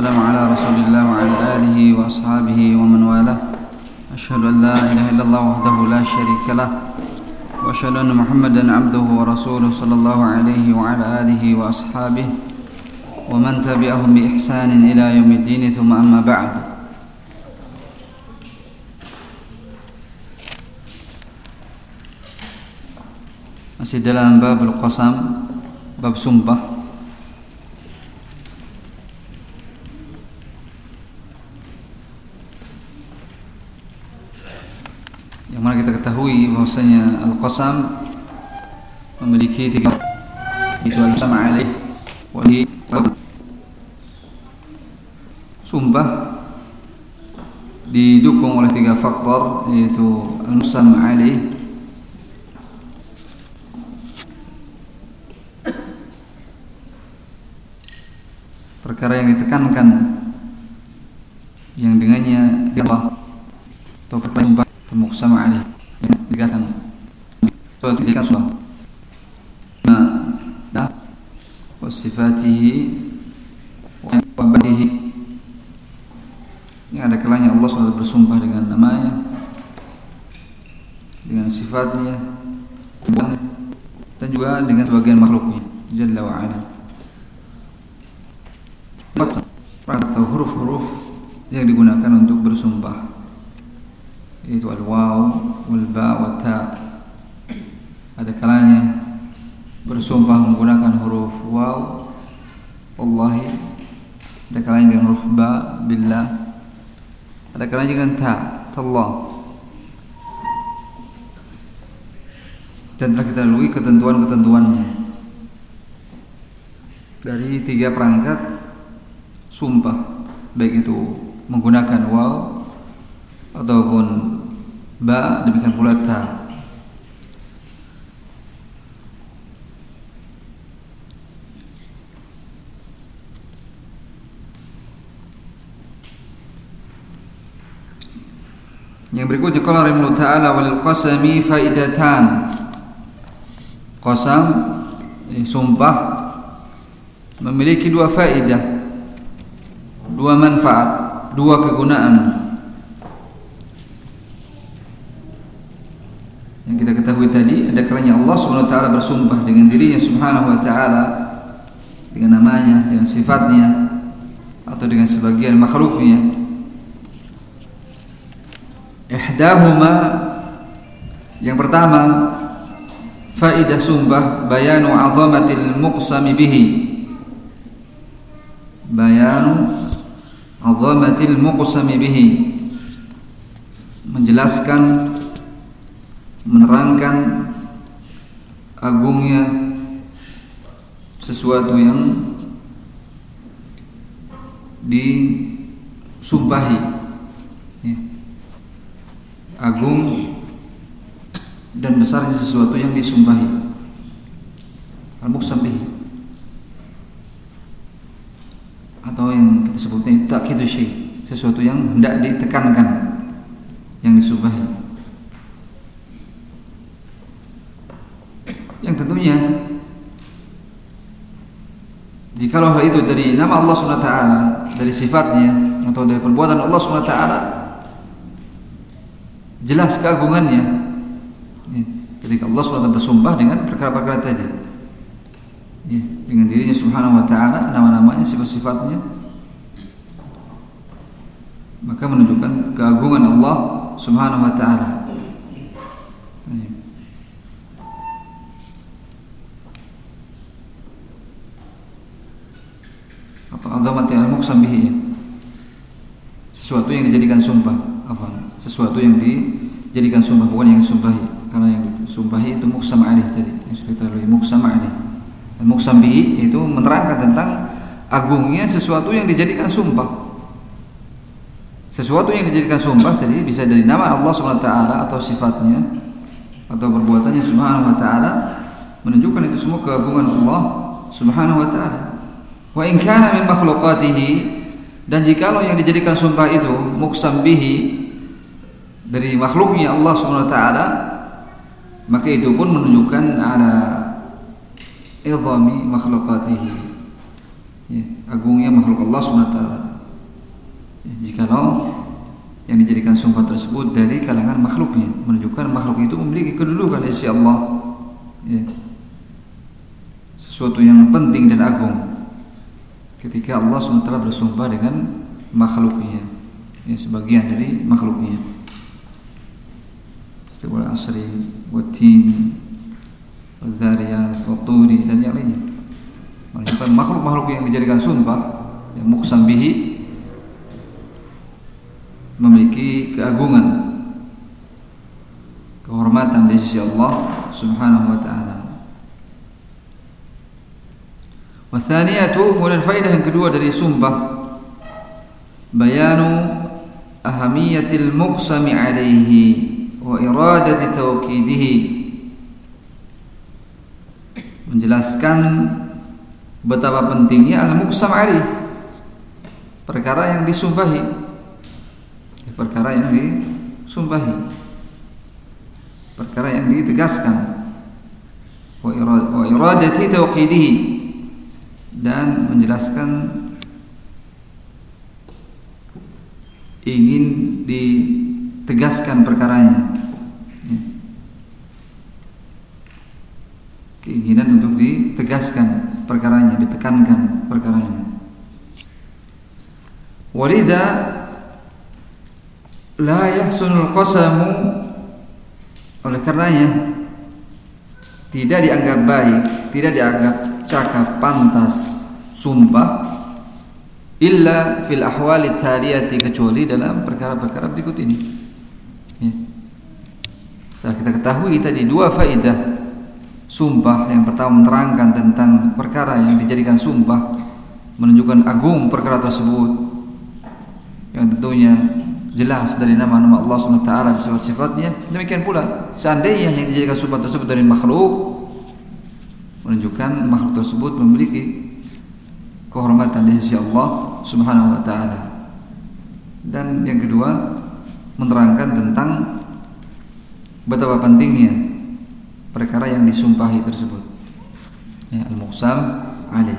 والسلام على رسول الله وعلى آله وأصحابه ومن والاه. أشهد أن لا إله إلا الله وحده لا شريك له وأشهد أن محمدا عبده ورسوله صلى الله عليه وعلى آله وأصحابه ومن تبعهم بإحسان إلى يوم الدين ثم أما بعد. Masih dalam bab al-qasam Bab sumpah. Bahwasanya al-qasam Memiliki tiga Itu al-qasam alaih Wali Sumpah Didukung oleh tiga faktor Yaitu al-musam alaih perkara yang ditekankan yang dengannya Allah atau perkara yang temuk sama Ali yang ditegaskan suatu jika sunnah nah wasifatihi wa badihi yang ada kalanya Allah SWT bersumpah dengan namanya dengan sifatnya dan juga dengan sebagian makhluknya. Jalla wa'ala atau huruf-huruf yang digunakan untuk bersumpah. Yaitu al-waw wal ba wa ta. Ada kalanya bersumpah menggunakan huruf waw. Wallahi ada kalanya dengan huruf ba billah. Ada kalanya dengan ta tallah. Dan telah kita lalui ketentuan-ketentuannya. Dari tiga perangkat sumpah. Baik itu menggunakan waw ataupun ba demikian pula ta Yang berikutnya kalau Allah Ta'ala walil qasami faidatan. Qasam sumpah memiliki dua faidah dua manfaat, dua kegunaan. Yang kita ketahui tadi ada kalanya Allah Subhanahu wa taala bersumpah dengan dirinya Subhanahu wa taala dengan namanya, dengan sifatnya atau dengan sebagian makhluknya. Ihdahuma yang pertama faidah sumpah bayanu azamatil muqsami bihi bayanu azamatil muqsami bihi menjelaskan menerangkan agungnya sesuatu yang disumpahi. Ya. agung dan besarnya sesuatu yang disumpahi. Al-muqsam atau yang kita sebutnya itu takidu syai sesuatu yang hendak ditekankan yang disubahi tentunya jikalau hal itu dari nama Allah SWT dari sifatnya atau dari perbuatan Allah SWT jelas keagungannya ketika Allah SWT bersumpah dengan perkara-perkara tadi. Ya, dengan dirinya subhanahu wa ta'ala nama-namanya sifat-sifatnya maka menunjukkan keagungan Allah subhanahu wa ta'ala atau azamati al-muqsam bihi sesuatu yang dijadikan sumpah apa sesuatu yang dijadikan sumpah bukan yang disumpahi karena yang disumpahi itu muqsam alih tadi yang sudah kita lalui. Muqsam alih Muksambi itu menerangkan tentang agungnya sesuatu yang dijadikan sumpah. Sesuatu yang dijadikan sumpah tadi bisa dari nama Allah SWT atau sifatnya atau perbuatannya Subhanahu wa taala menunjukkan itu semua keagungan Allah Subhanahu wa taala. Wa in kana min makhluqatihi dan jikalau yang dijadikan sumpah itu muksambihi dari makhluknya Allah Subhanahu wa taala maka itu pun menunjukkan ala idhami makhlukatihi. Ya, agungnya makhluk Allah SWT Ya, jikalau yang dijadikan sumpah tersebut dari kalangan makhluknya menunjukkan makhluk itu memiliki kedudukan di sisi Allah. Ya. sesuatu yang penting dan agung ketika Allah SWT bersumpah dengan makhluknya. Ya, sebagian dari makhluknya. Seperti asri watin wadzariyat waturi dan yang lainnya. Menunjukkan makhluk-makhluk yang dijadikan sumpah yang muksam bihi memiliki keagungan kehormatan di sisi Allah Subhanahu wa taala. Wathaniyatu kemudian faedah yang kedua dari sumpah. Bayanu ahamiyatil muqsami alaihi wa iradati tawkidihi. Menjelaskan betapa pentingnya al-muqsam alaih perkara yang disumpahi. Perkara yang disumpahi. Perkara yang ditegaskan. Wa iradati tawqidihi dan menjelaskan ingin ditegaskan perkaranya. Ya. keinginan untuk ditegaskan perkaranya ditekankan perkaranya. Walidha la yahsunul qasamu. Oleh karenanya tidak dianggap baik, tidak dianggap cakap pantas sumpah illa fil ahwali taliyati kecuali dalam perkara-perkara berikut ini. Ya. Setelah kita ketahui tadi dua faedah sumpah yang pertama menerangkan tentang perkara yang dijadikan sumpah menunjukkan agung perkara tersebut yang tentunya jelas dari nama-nama Allah SWT dan sifat-sifatnya demikian pula seandainya yang dijadikan sumpah tersebut dari makhluk menunjukkan makhluk tersebut memiliki kehormatan di sisi Allah Subhanahu wa taala. Dan yang kedua menerangkan tentang betapa pentingnya perkara yang disumpahi tersebut. Ya, al-muqsam alaih.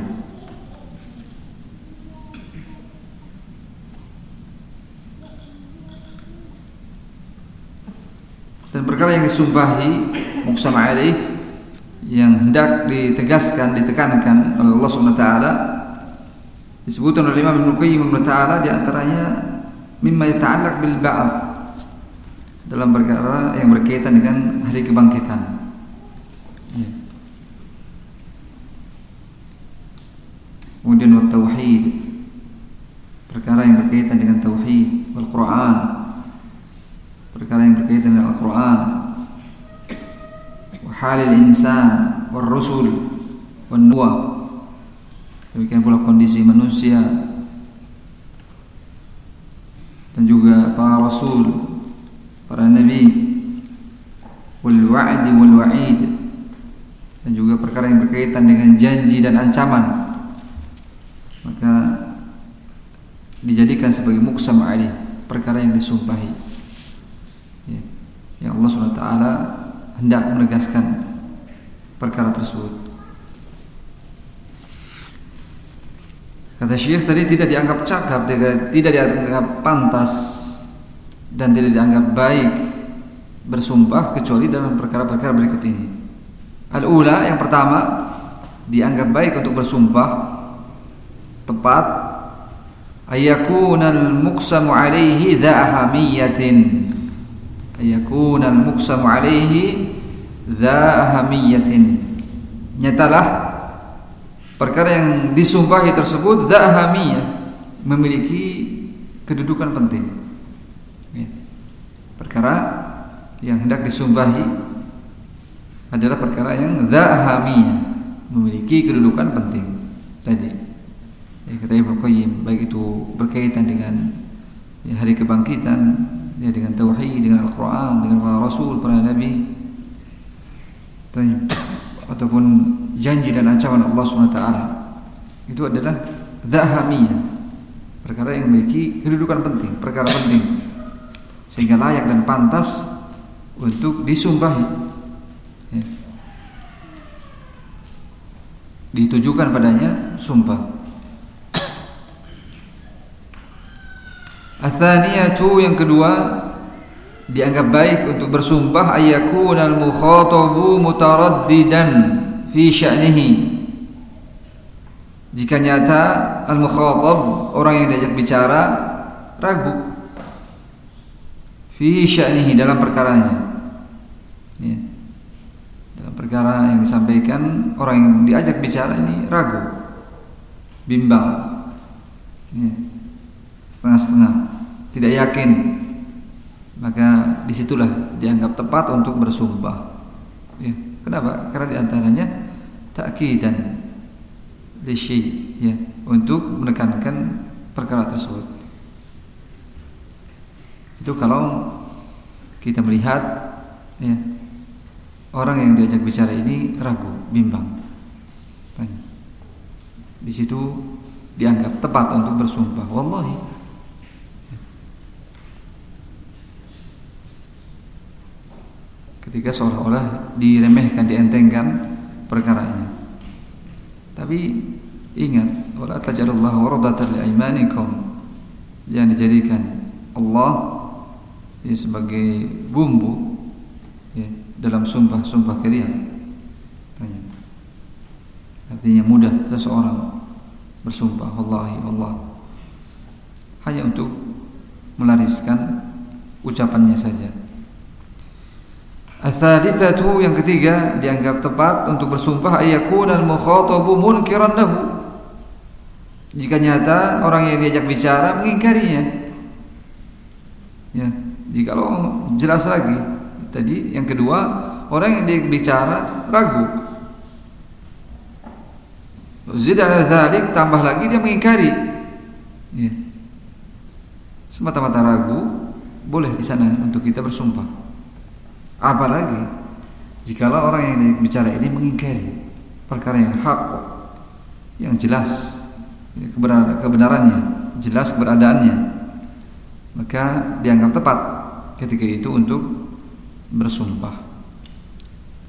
dan perkara yang disumpahi muksam alaih yang hendak ditegaskan ditekankan oleh Allah Subhanahu wa taala disebutkan oleh Imam Ibnu Qayyim taala di antaranya mimma yata'allaq bil ba'ats dalam perkara yang berkaitan dengan hari kebangkitan. Ya. Kemudian wa tauhid perkara yang berkaitan dengan tauhid wal Quran perkara yang berkaitan dengan Al-Quran halil insan wal rusul nuwa. Demikian pula kondisi manusia. Dan juga para rasul para nabi wal wa'di wal wa'id. Dan juga perkara yang berkaitan dengan janji dan ancaman. Maka dijadikan sebagai muksam ali perkara yang disumpahi. Yang Allah SWT hendak menegaskan perkara tersebut. Kata Syekh tadi tidak dianggap cakap, tidak dianggap pantas dan tidak dianggap baik bersumpah kecuali dalam perkara-perkara berikut ini. Al-ula yang pertama dianggap baik untuk bersumpah tepat ayakunal muqsamu alaihi dha ahamiyatin yakuna al-muqsamu alaihi dha ahamiyatin nyatalah perkara yang disumpahi tersebut dha ahamiyah memiliki kedudukan penting ya. perkara yang hendak disumpahi adalah perkara yang dha ahamiyah memiliki kedudukan penting tadi ya, kata Ibnu Qayyim baik itu berkaitan dengan ya, hari kebangkitan ya dengan tauhid, dengan Al-Qur'an, dengan para rasul, para nabi. Ataupun janji dan ancaman Allah SWT itu adalah zahamiyah perkara yang memiliki kedudukan penting perkara penting. Sehingga layak dan pantas untuk disumpahi ya. ditujukan padanya sumpah Athaniyatu yang kedua dianggap baik untuk bersumpah al mukhatabu mutaraddidan fi sya'nihi. Jika nyata al mukhatab orang yang diajak bicara ragu. Fi sya'nihi dalam perkaranya. Ya. dalam perkara yang disampaikan orang yang diajak bicara ini ragu. Bimbang. Ya. setengah-setengah. Tidak yakin maka di situlah dianggap tepat untuk bersumpah ya. kenapa? karena di antaranya dan lisyi ya untuk menekankan perkara tersebut itu kalau kita melihat ya orang yang diajak bicara ini ragu bimbang di situ dianggap tepat untuk bersumpah wallahi ketika seolah-olah diremehkan dientengkan perkaranya. Tapi ingat wala tajallallahu waradatan li'imanikum yang dijadikan Allah ya, sebagai bumbu ya, dalam sumpah-sumpah kalian. Artinya mudah seseorang bersumpah wallahi Allah hanya untuk melariskan ucapannya saja. Ats-tsalitsatu yang ketiga dianggap tepat untuk bersumpah ayakuna al-mukhatabu munkiran lahu. Jika nyata orang yang diajak bicara mengingkarinya. Ya, jika lo jelas lagi tadi yang kedua orang yang diajak bicara ragu Zid ala dzalik tambah lagi dia mengingkari. Ya. Semata-mata ragu boleh di sana untuk kita bersumpah. Apalagi jikalau orang yang bicara ini mengingkari perkara yang hak yang jelas ya, kebenarannya, jelas keberadaannya, maka dianggap tepat ketika itu untuk bersumpah.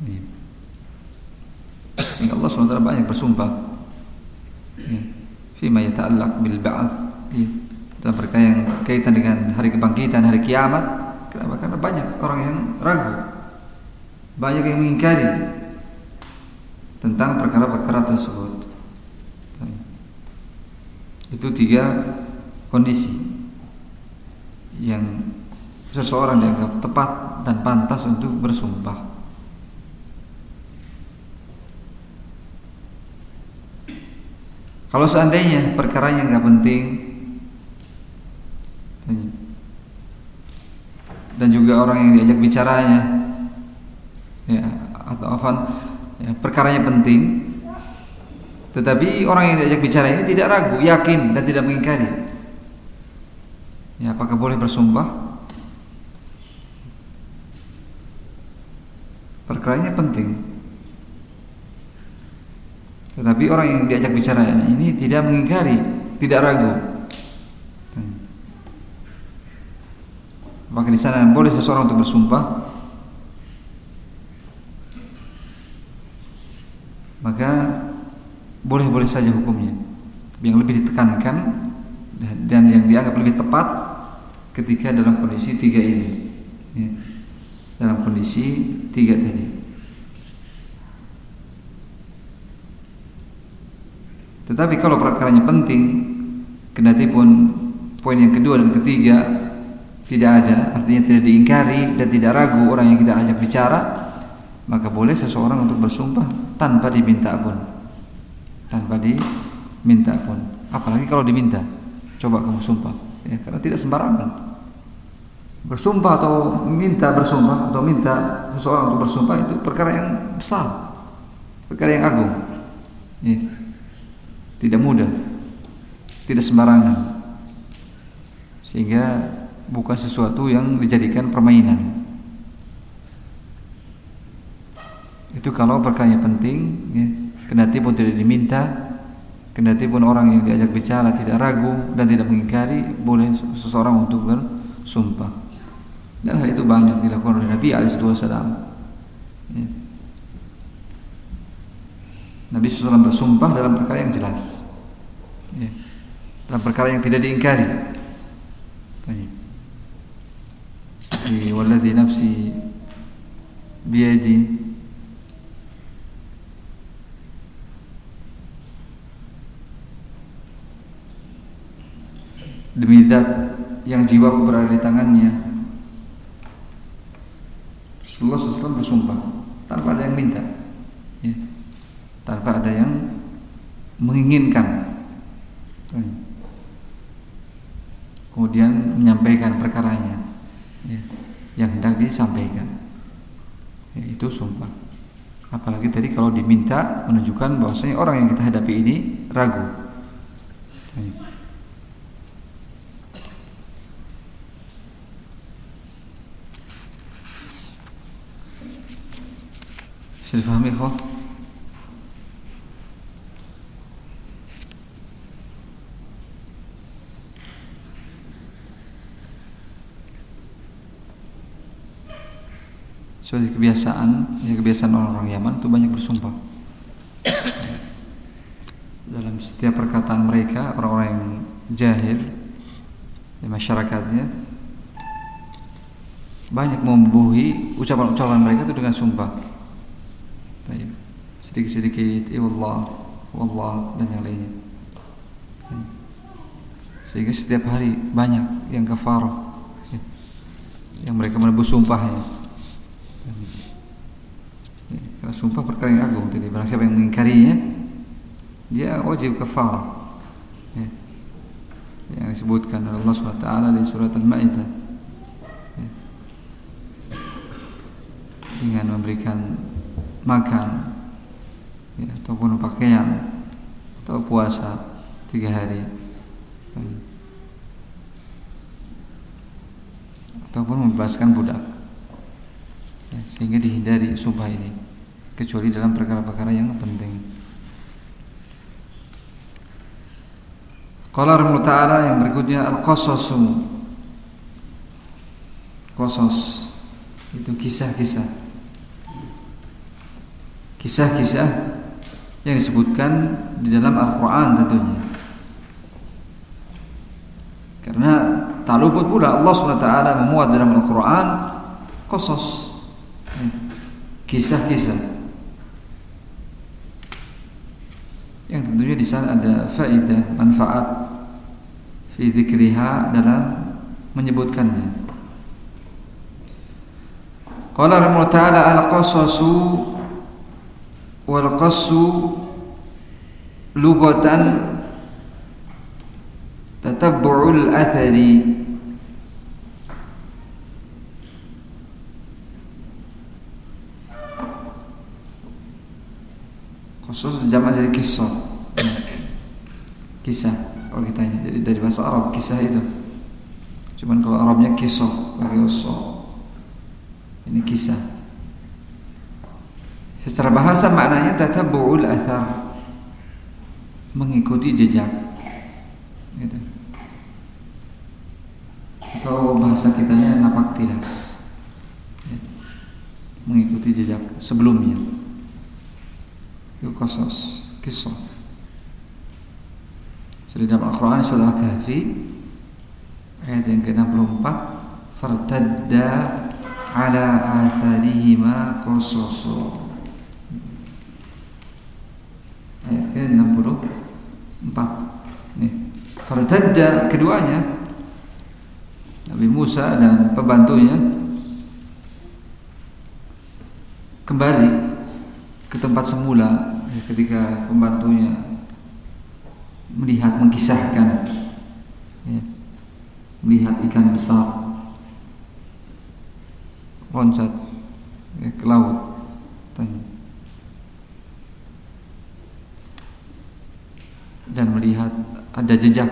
Ya. Allah SWT banyak bersumpah fima yata'allaq bil ba'ats ya. dalam perkara yang kaitan dengan hari kebangkitan, hari kiamat. Kenapa? Karena banyak orang yang ragu. Banyak yang mengingkari tentang perkara-perkara tersebut. Itu tiga kondisi yang seseorang dianggap tepat dan pantas untuk bersumpah. Kalau seandainya perkara yang nggak penting dan juga orang yang diajak bicaranya. Ya atau afan ya, perkaranya penting. Tetapi orang yang diajak bicara ini tidak ragu yakin dan tidak mengingkari. Ya apakah boleh bersumpah? Perkaranya penting. Tetapi orang yang diajak bicara ini tidak mengingkari, tidak ragu. Maka di sana boleh seseorang untuk bersumpah. Maka boleh-boleh saja hukumnya. Yang lebih ditekankan dan yang dianggap lebih tepat ketika dalam kondisi tiga ini. Ya. Dalam kondisi tiga tadi. Tetapi kalau perkaranya penting, kendati pun poin yang kedua dan ketiga tidak ada, artinya tidak diingkari dan tidak ragu orang yang kita ajak bicara, maka boleh seseorang untuk bersumpah tanpa diminta pun. Tanpa diminta pun. Apalagi kalau diminta. Coba kamu sumpah, ya, karena tidak sembarangan. Bersumpah atau minta bersumpah atau minta seseorang untuk bersumpah itu perkara yang besar, perkara yang agung. Ya tidak mudah, tidak sembarangan, sehingga bukan sesuatu yang dijadikan permainan. Itu kalau perkara penting, ya, kendati pun tidak diminta, kendati pun orang yang diajak bicara tidak ragu dan tidak mengingkari, boleh seseorang untuk bersumpah. Dan hal itu banyak dilakukan oleh Nabi Alaihissalam. Ya. Nabi SAW bersumpah dalam perkara yang jelas ya. Dalam perkara yang tidak diingkari di waladhi nafsi biyadi demi zat yang jiwaku berada di tangannya. Rasulullah SAW bersumpah tanpa ada yang minta ya. tanpa ada yang menginginkan. Kemudian menyampaikan perkaranya ya, yang hendak disampaikan ya, itu sumpah apalagi tadi kalau diminta menunjukkan bahwasanya orang yang kita hadapi ini ragu ya. Kok? Seperti kebiasaan, ya kebiasaan orang-orang Yaman itu banyak bersumpah. Dalam setiap perkataan mereka, orang-orang yang jahil di masyarakatnya banyak membuhi ucapan-ucapan mereka itu dengan sumpah. Sedikit-sedikit ya Allah wallah dan yang lainnya. Sehingga setiap hari banyak yang kafarah yang mereka menebus sumpahnya karena sumpah perkara yang agung jadi barang siapa yang mengingkarinya dia wajib kafarah ya. yang disebutkan oleh Allah SWT di surat Al-Maidah. Ya. dengan memberikan makan ya, ataupun pakaian atau puasa tiga hari. Ataupun membebaskan budak. Ya, sehingga dihindari sumpah ini kecuali dalam perkara-perkara yang penting. Qala Allah Ta'ala yang berikutnya Al-Qasasu Qasas. Itu kisah-kisah. Kisah-kisah yang disebutkan di dalam Al-Quran tentunya. Karena tak luput pula Allah SWT memuat dalam Al-Quran kosos kisah-kisah yang tentunya di sana ada faidah manfaat fi dzikriha dalam menyebutkannya. Qala Allah Ta'ala al-qasasu wal qassu lughatan tatabbu'ul athari jamak dari kisah kisah kalau kita tanya jadi dari bahasa Arab kisah itu cuman kalau Arabnya kisah pakai ini kisah Secara bahasa maknanya tatabbu'ul athar. Mengikuti jejak. Gitu. Atau bahasa kitanya napak tilas. Ya. Mengikuti jejak sebelumnya. Itu kosos, kisah. Jadi dalam Al-Quran surah Kahfi ayat yang ke-64 fartadda ala atharihima qasasu ayat ke-64 nih fartadda keduanya Nabi Musa dan pembantunya kembali ke tempat semula ketika pembantunya melihat mengkisahkan ya, melihat ikan besar loncat ya, ke laut tanya dan melihat ada jejak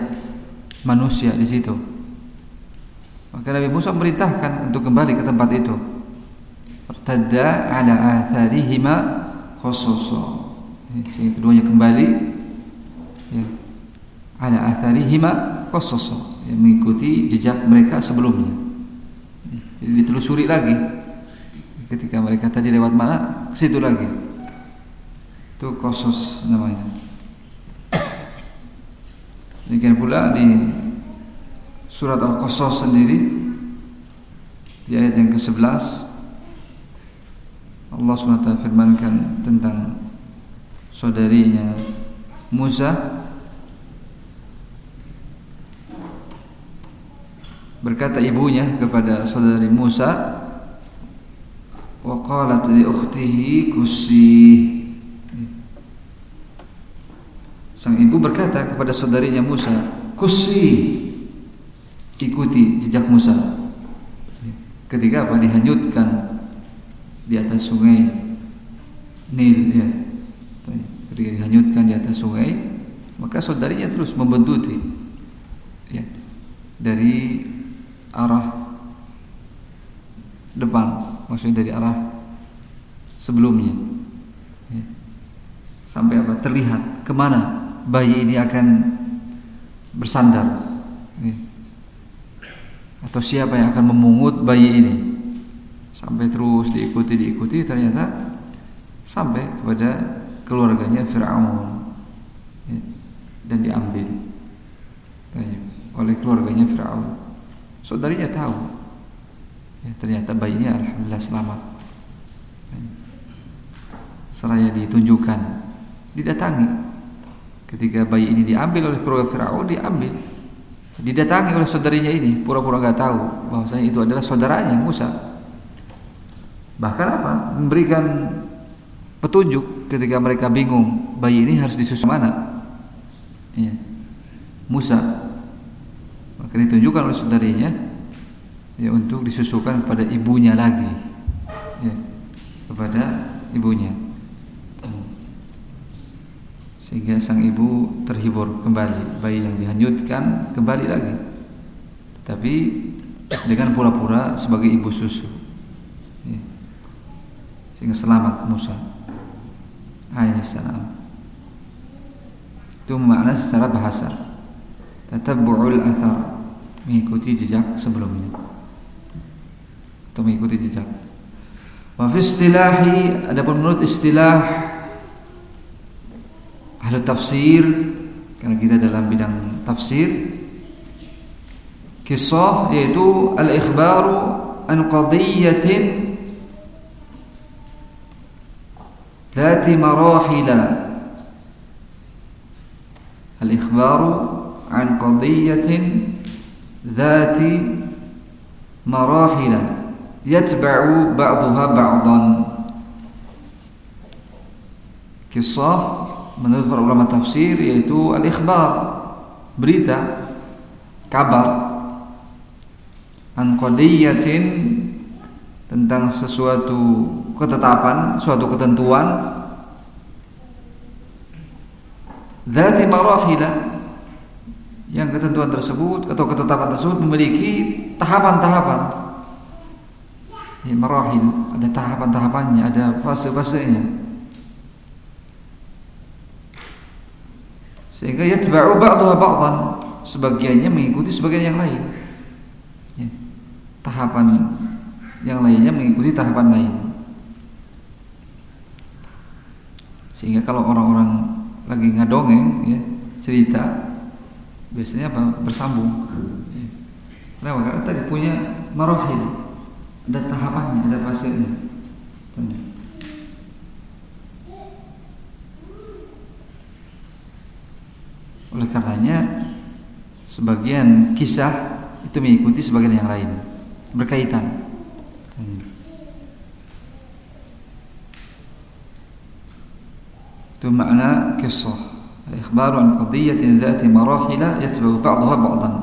manusia di situ. Maka Nabi Musa memerintahkan untuk kembali ke tempat itu. Tada ala atharihima khososo. Sehingga keduanya kembali ya, ala atharihima khososo. Ya, mengikuti jejak mereka sebelumnya. Jadi ditelusuri lagi. Ketika mereka tadi lewat mana, ke situ lagi. Itu kosos namanya. Demikian pula di surat Al-Qasas sendiri di ayat yang ke-11 Allah SWT firmankan tentang saudarinya Musa. Berkata ibunya kepada saudari Musa wa qalat li ukhtihi kusi Sang ibu berkata kepada saudarinya Musa kusi ikuti jejak Musa. Ketika apa? Dihanyutkan di atas sungai Nil ya dihanyutkan di atas sungai maka saudarinya terus membuntuti ya dari arah depan maksudnya dari arah sebelumnya ya. sampai apa terlihat ke mana bayi ini akan bersandar ya. atau siapa yang akan memungut bayi ini sampai terus diikuti diikuti ternyata sampai kepada keluarganya Fir'aun ya. dan diambil ya, oleh keluarganya Fir'aun Saudarinya tahu. Ya, ternyata bayinya alhamdulillah selamat. Seraya ditunjukkan, didatangi. Ketika bayi ini diambil oleh keluarga Firaun, diambil. Didatangi oleh saudarinya ini, pura-pura nggak tahu bahwasanya itu adalah saudaranya Musa. Bahkan apa? Memberikan petunjuk ketika mereka bingung bayi ini harus disusu mana. Ya. Musa maka ditunjukkan oleh saudarinya ya untuk disusukan kepada ibunya lagi ya, kepada ibunya sehingga sang ibu terhibur kembali bayi yang dihanyutkan kembali lagi tapi dengan pura-pura sebagai ibu susu. Sehingga selamat Musa. Alaihissalam itu makna secara bahasa. Tatabbu'ul athar. Mengikuti jejak sebelumnya. Atau mengikuti jejak. Wa fi istilahi adapun menurut istilah ahli tafsir karena kita dalam bidang tafsir kisah yaitu al-ikhbaru an qadiyatin ذات مراحل الإخبار عن قضية ذات مراحل يتبع بعضها بعضا kisah menurut para ulama tafsir yaitu al-ikhbar berita kabar an qadiyatin tentang sesuatu ketetapan suatu ketentuan. Dzati marahila yang ketentuan tersebut atau ketetapan tersebut memiliki tahapan-tahapan. Ya, marahil ada tahapan-tahapannya ada fase-fasenya. Sehingga yatba'u ba'daha ba'dan sebagiannya mengikuti sebagian yang lain. Ya, tahapan yang lainnya mengikuti tahapan lain sehingga kalau orang-orang lagi ngadongeng ya cerita biasanya apa? Bersambung. Kenapa karena tadi punya marohil ada tahapannya ada fasenya. Oleh karenanya sebagian kisah itu mengikuti sebagian yang lain. Berkaitan itu makna kisah ikhbaru an qadiyatin dhati marahila yatba'u ba'daha ba'dan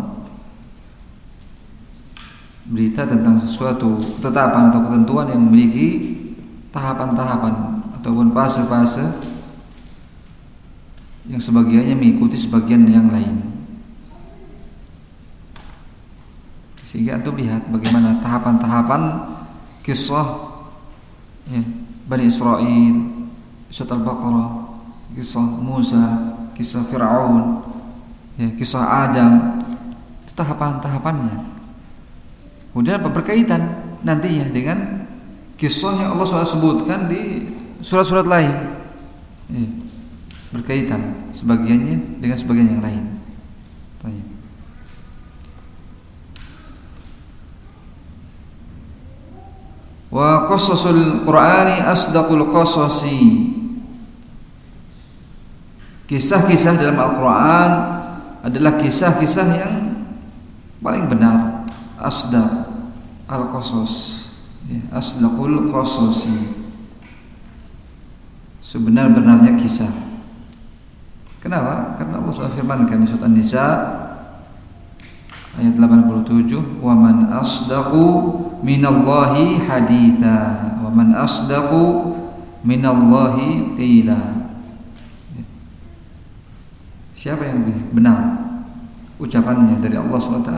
berita tentang sesuatu tetapan atau ketentuan yang memiliki tahapan-tahapan ataupun fase-fase yang sebagiannya mengikuti sebagian yang lain. Sehingga itu lihat bagaimana tahapan-tahapan kisah ya, Bani Israel, surat Al-Baqarah, kisah Musa, kisah Fir'aun, ya, kisah Adam, itu tahapan-tahapannya. Kemudian apa berkaitan nantinya dengan kisah yang Allah SWT sebutkan di surat-surat lain. Ya, berkaitan sebagiannya dengan sebagian yang lain. Tanya. Wa qasasul Qur'ani asdaqul qasasi. Kisah-kisah dalam Al-Qur'an adalah kisah-kisah yang paling benar, asdaq al-qasas. Ya, asdaqul qasasi. Sebenar-benarnya kisah. Kenapa? Karena Allah SWT firmankan di surat An-Nisa ayat 87 wa man asdaqu minallahi haditha wa man asdaqu minallahi qila siapa yang lebih benar ucapannya dari Allah SWT?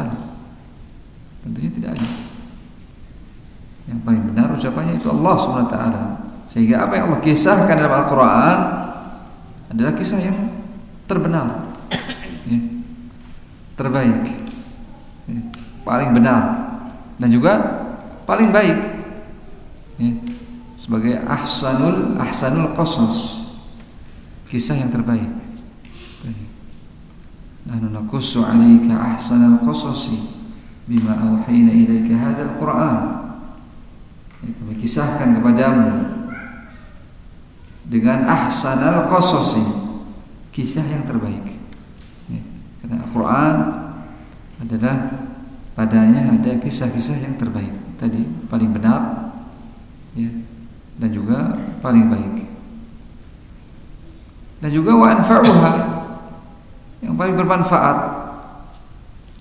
Tentunya tidak ada. Yang paling benar ucapannya itu Allah SWT. Sehingga apa yang Allah kisahkan dalam Al-Quran adalah kisah yang terbenar. Ya, terbaik. Paling benar. Dan juga paling baik. Ya, sebagai ahsanul ahsanul qasas. Kisah yang terbaik naqussu 'alaika ahsanal qasasi bima awhayna ilaika hadzal qur'an ya, kami kisahkan kepadamu dengan ahsanal qasasi kisah yang terbaik. Ya, karena Al-Qur'an adalah padanya ada kisah-kisah yang terbaik. Tadi paling benar ya dan juga paling baik. Dan juga wa anfa'uha yang paling bermanfaat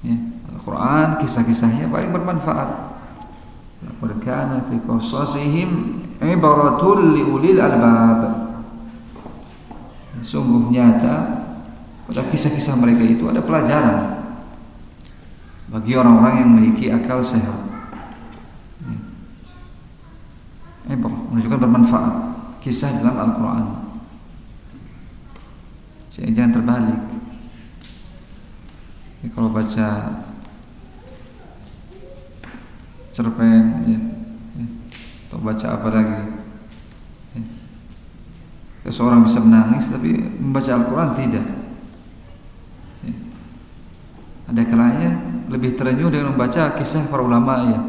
ya Al-Qur'an kisah-kisahnya paling bermanfaat laqad kana fi qasasihim ibaratul liulil albab sungguh nyata pada kisah-kisah mereka itu ada pelajaran bagi orang-orang yang memiliki akal sehat. Ya. menunjukkan bermanfaat kisah dalam Al-Quran. Jangan terbalik. Ya, kalau baca cerpen, ya, ya, atau baca apa lagi, ya. seseorang bisa menangis, tapi membaca Al-Quran tidak. Ya. Ada kalanya lebih terenyuh dengan membaca kisah para ulama ya.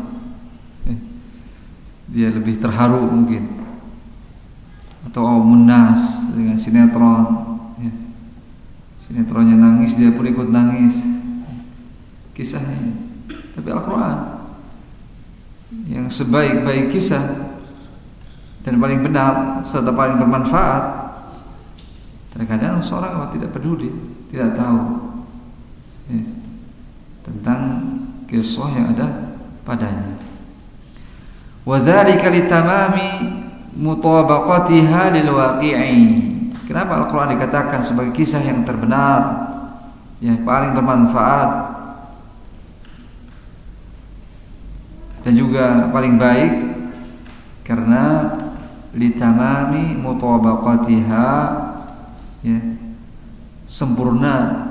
Eh, dia lebih terharu mungkin. Atau oh, Munas dengan sinetron. Ya. Sinetronnya nangis dia pun ikut nangis. Kisahnya. Tapi Al-Quran yang sebaik-baik kisah dan paling benar serta paling bermanfaat terkadang seorang tidak peduli tidak tahu ya tentang kisah yang ada padanya. Wadzalika litamami mutabaqatiha lil waqi'i. Kenapa Al-Qur'an dikatakan sebagai kisah yang terbenar, yang paling bermanfaat dan juga paling baik karena litamami mutabaqatiha ya sempurna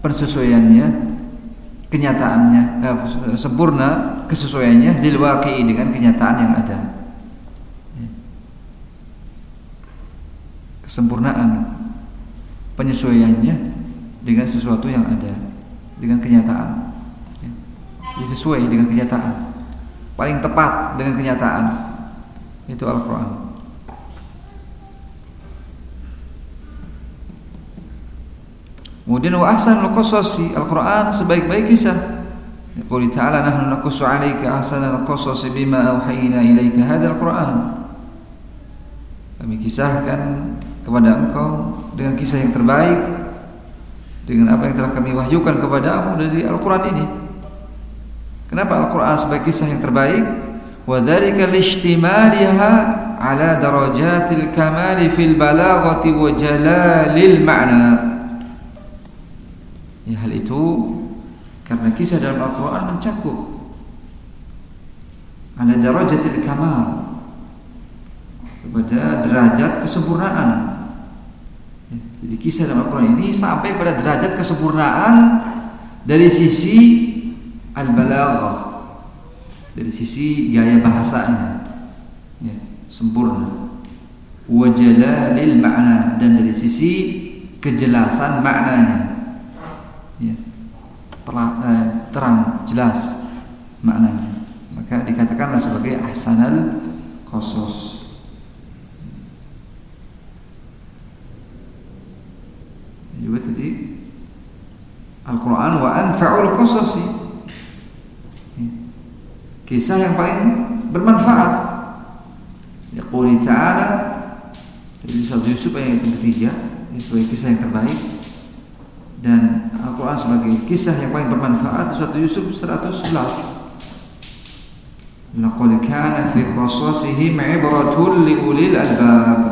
persesuaiannya kenyataannya eh, sempurna kesesuaiannya dilwaki dengan kenyataan yang ada ya. kesempurnaan penyesuaiannya dengan sesuatu yang ada dengan kenyataan ya. Sesuai dengan kenyataan paling tepat dengan kenyataan itu Al-Quran Kemudian wa ahsanul qasasi Al-Qur'an sebaik-baik kisah. Yaqul ta'ala nahnu naqussu 'alaika ahsanal qasasi bima auhayna ilaika hadzal Qur'an. Kami kisahkan kepada engkau dengan kisah yang terbaik dengan apa yang telah kami wahyukan kepadamu dari Al-Qur'an ini. Kenapa Al-Qur'an sebagai kisah yang terbaik? Lishtimaliha ala darajatil kamali fil balaghati wa jalalil ma'na. Ya, hal itu karena kisah dalam Al-Quran mencakup ada darajatil kamal kepada derajat kesempurnaan. Ya, jadi kisah dalam Al-Quran ini sampai pada derajat kesempurnaan dari sisi al-balaghah, dari sisi gaya bahasanya, ya, sempurna. Wajalalil makna dan dari sisi kejelasan maknanya. Ya, eh, terang jelas maknanya. Maka dikatakanlah sebagai ahsanal qasas juga tadi Al-Quran wa anfa'ul qasasi kisah yang paling bermanfaat. Yaquli ta'ala jadi surat Yusuf ayat yang ketiga sebagai kisah yang terbaik. Dan Al-Quran sebagai kisah yang paling bermanfaat surat Yusuf 111 Laqad kana fi qasasihim ibratul li ulil albab.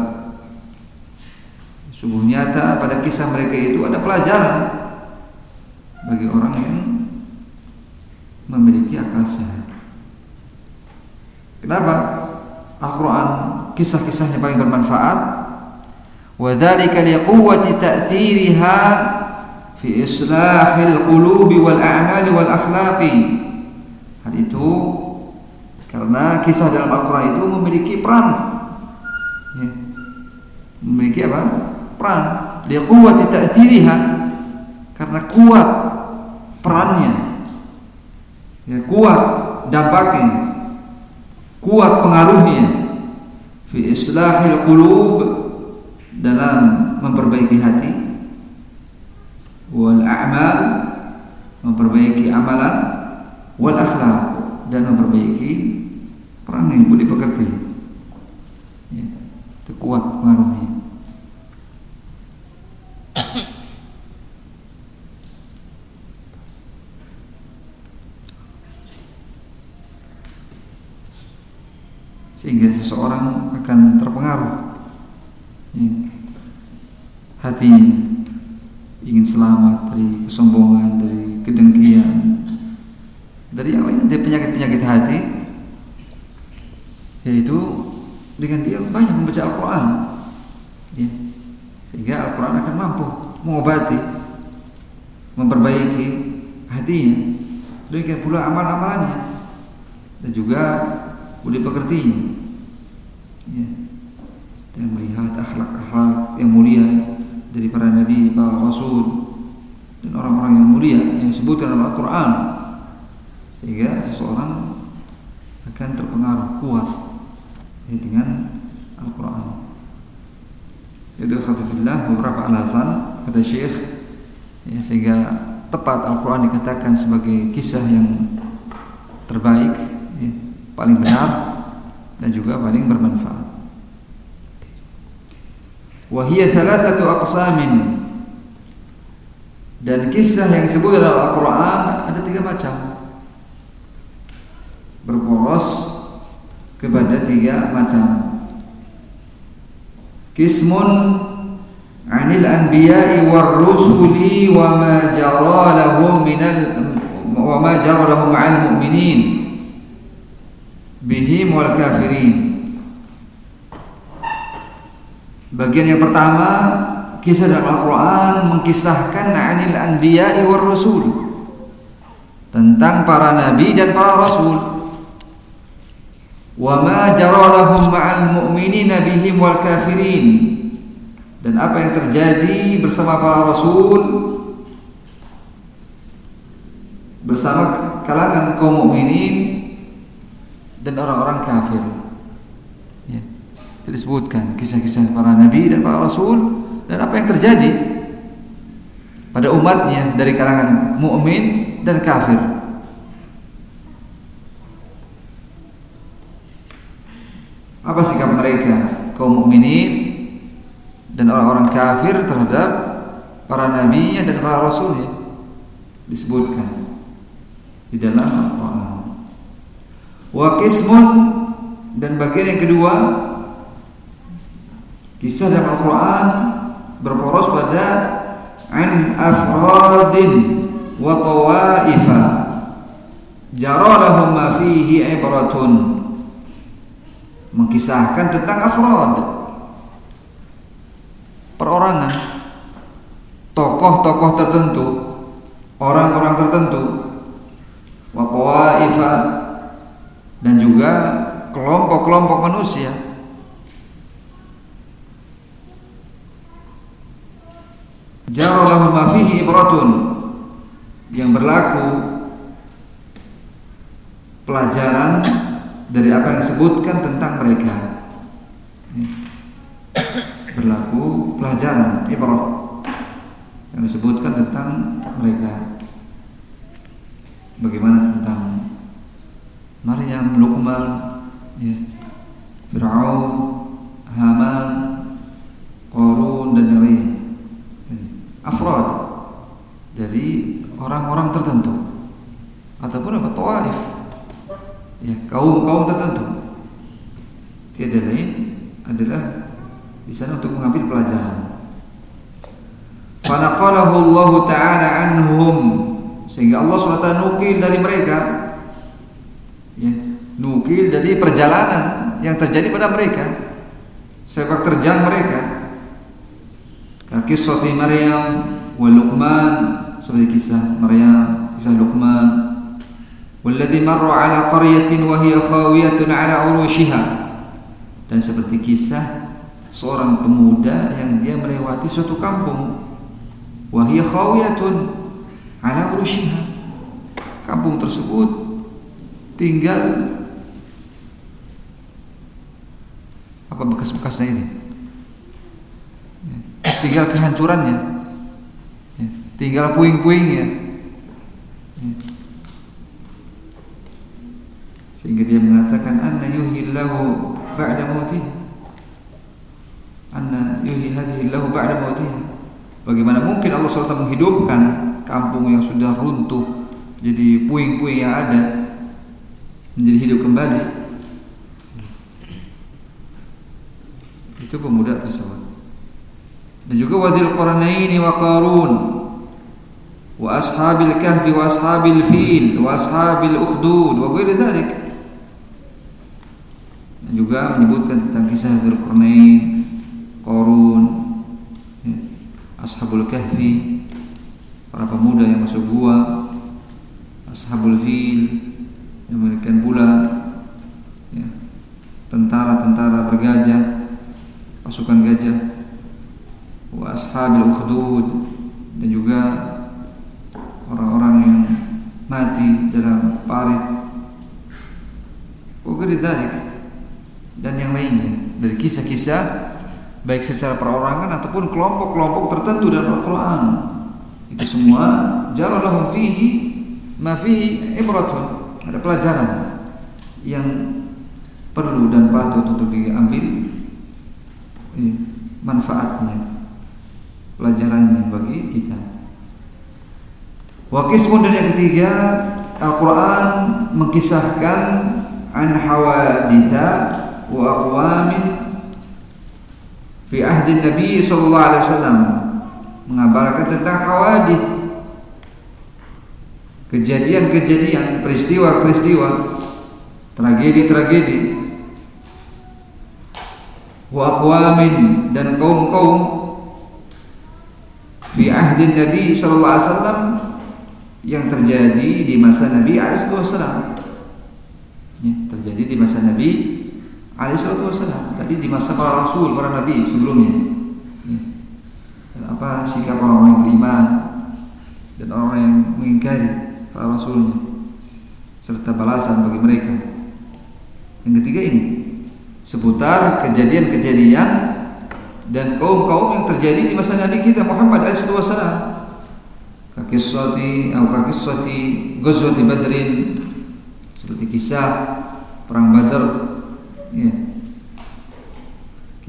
Sungguh nyata pada kisah mereka itu ada pelajaran bagi orang yang memiliki akal sehat. Kenapa? Al-Quran kisah-kisahnya paling bermanfaat. Ta'thiriha fi islahil qulubi wal a'mali wal akhlaqi. Hal itu karena kisah dalam Al-Quran itu memiliki peran. Ya. Memiliki apa? Peran. Liquwwati ta'thiriha karena kuat perannya. Ya, kuat dampaknya kuat pengaruhnya fi islahil qulub dalam memperbaiki hati wal a'mal memperbaiki amalan wal akhlak dan memperbaiki perangai budi pekerti ya, itu kuat pengaruhnya sehingga seseorang akan terpengaruh. Ya. hatinya ingin selamat dari kesombongan dari kedengkian. Dari yang lain dari penyakit-penyakit hati. Yaitu dengan dia banyak membaca Al-Quran. Ya. sehingga Al-Quran akan mampu mengobati memperbaiki hatinya. Demikian pula amal-amalannya. Dan juga boleh pekertinya ya. dan melihat akhlak-akhlak yang mulia dari para nabi, para rasul dan orang-orang yang mulia yang disebutkan dalam Al-Quran. Sehingga seseorang akan terpengaruh kuat ya, dengan Al-Quran. Itu khatifillah beberapa alasan kata Syekh ya, sehingga tepat Al-Quran dikatakan sebagai kisah yang terbaik paling benar dan juga paling bermanfaat. Wahia thalathatu aqsamin. Dan kisah yang disebut dalam Al-Quran ada tiga macam. Berporos kepada tiga macam. Kismun anil anbiya'i war rusuli wa ma jara lahum minal wa ma jara lahum mu'minin bihim wal kafirin. Bagian yang pertama kisah dalam Al-Quran mengkisahkan anil anbiya'i war rasul. Tentang para nabi dan para rasul. Wa ma jaralahum ma'al mu'minina bihim wal kafirin. Dan apa yang terjadi bersama para rasul bersama kalangan kaum mukminin dan orang-orang kafir. Ya. Disebutkan kisah-kisah para nabi dan para rasul dan apa yang terjadi pada umatnya dari kalangan mukmin dan kafir. Apa sikap mereka kaum mukminin dan orang-orang kafir terhadap para nabi dan para rasulnya disebutkan di dalam Al-Quran. Wa kismun dan bagian yang kedua kisah dalam Al-Quran berporos pada an afradin wa tawaifa. Jaralahum ma fihi ibratun. Mengkisahkan tentang afrad. Perorangan. Tokoh-tokoh tertentu orang-orang tertentu. Wa tawaifa dan juga kelompok-kelompok manusia Jaralahu ma fihi ibratun yang berlaku pelajaran dari apa yang disebutkan tentang mereka. Berlaku pelajaran ibrah yang disebutkan tentang mereka. Bagaimana tentang Maryam, Luqman, ya, Fir'aun, Haman, Qarun dan yang lain. Afrod dari orang-orang tertentu. Ataupun apa? Taif ya kaum kaum tertentu. Tiada lain adalah di sana untuk mengambil pelajaran. Fanaqalahu Allah Taala anhum. Sehingga Allah SWT nukil dari mereka mungkin dari perjalanan yang terjadi pada mereka sepak terjang mereka. Kisah Maryam wa Luqman seperti kisah Maryam kisah Luqman. Walladhi marru ala qaryatin wa hiya khawiyatun ala urushiha. Dan seperti kisah seorang pemuda yang dia melewati suatu kampung. Wa hiya khawiyatun ala urushiha. Kampung tersebut tinggal apa bekas-bekasnya ini ya, tinggal kehancurannya ya, tinggal puing-puingnya ya. Sehingga dia mengatakan anna yuhillahu ba'da mautih. Anna hadhihi lahu ba'da mautih. Bagaimana mungkin Allah SWT menghidupkan kampung yang sudah runtuh jadi puing-puing yang ada menjadi hidup kembali. Itu pemuda tersebut. Dan juga wadil qarnaini wa qarun wa ashabil kahfi wa ashabil fil wa ashabil ukhdud wa ghairi dhalik juga menyebutkan tentang kisah Dzulqarnain, Qarun, ya, Ashabul Kahfi, para pemuda yang masuk gua, Ashabul Fil yang memberikan pula ya, tentara-tentara bergajah, pasukan gajah, wa Ukhdud dan juga orang-orang yang mati dalam parit. Wa dari dan yang lainnya dari kisah-kisah baik secara perorangan ataupun kelompok-kelompok tertentu dalam Al-Qur'an. Itu semua jalalahum fihi ma fihi ibratun. Ada pelajaran yang perlu dan patut untuk diambil eh, manfaatnya pelajarannya bagi kita. Wa dan yang ketiga Al-Quran mengkisahkan an hawaditha wa aqwamin fi ahdi Nabi sallallahu alaihi wasallam. Mengabarkan tentang hawadith. Kejadian-kejadian peristiwa-peristiwa tragedi-tragedi. Wa aqwamin dan kaum-kaum fi ahdi Nabi sallallahu alaihi wasallam yang terjadi di masa Nabi alaihi wasallam ya, terjadi di masa Nabi alaihissalatu wassalam. Tadi di masa para rasul para nabi sebelumnya. Ya. apa sikap orang-orang yang beriman dan orang yang mengingkari para rasulnya serta balasan bagi mereka. Yang ketiga ini seputar kejadian-kejadian dan kaum-kaum yang terjadi di masa Nabi kita Muhammad SAW kakiswati atau kakiswati Ghazwati Badrin. Seperti kisah perang Badar ya.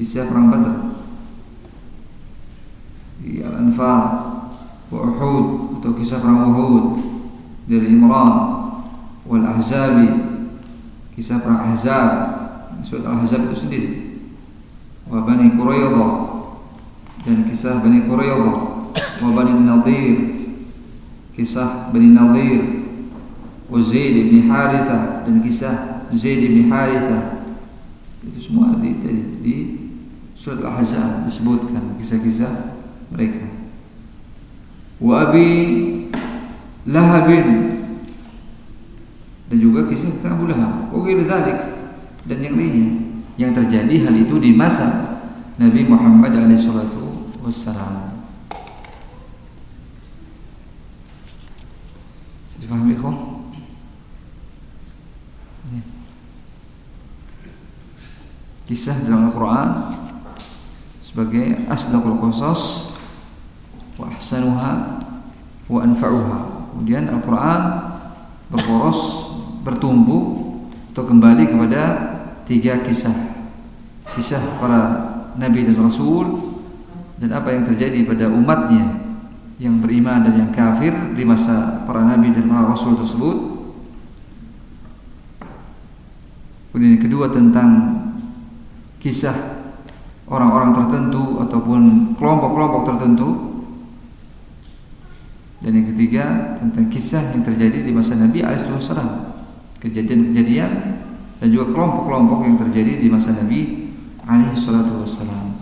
kisah perang Badar di Al-Anfal wa Uhud atau kisah perang Uhud. Dari Imran wal Ahzabi. Kisah perang Ahzab. Surat Al-Ahzab itu sendiri wa Bani Quraidah dan kisah Bani Quraidah wa Bani Nadir kisah Bani Nadir wa Zaid bin Haritha dan kisah Zaid bin Haritha itu semua di, di, di surat Al-Ahzab disebutkan kisah-kisah mereka. Wa Abi Lahabin dan juga kisah Abu Lahab. Wa dan yang lainnya yang terjadi hal itu di masa Nabi Muhammad SAW. Difahami? Kisah dalam Al-Quran sebagai asdaqul qasas wa ahsanuha wa anfa'uha. Kemudian Al-Quran berporos, bertumbuh atau kembali kepada tiga kisah. Kisah para nabi dan rasul dan apa yang terjadi pada umatnya yang beriman dan yang kafir di masa para nabi dan para rasul tersebut. Kemudian yang kedua tentang kisah orang-orang tertentu ataupun kelompok-kelompok tertentu. Dan yang ketiga tentang kisah yang terjadi di masa Nabi Alaihissalam, kejadian-kejadian dan juga kelompok-kelompok yang terjadi di masa Nabi Alaihissalam. Wallahu a'lam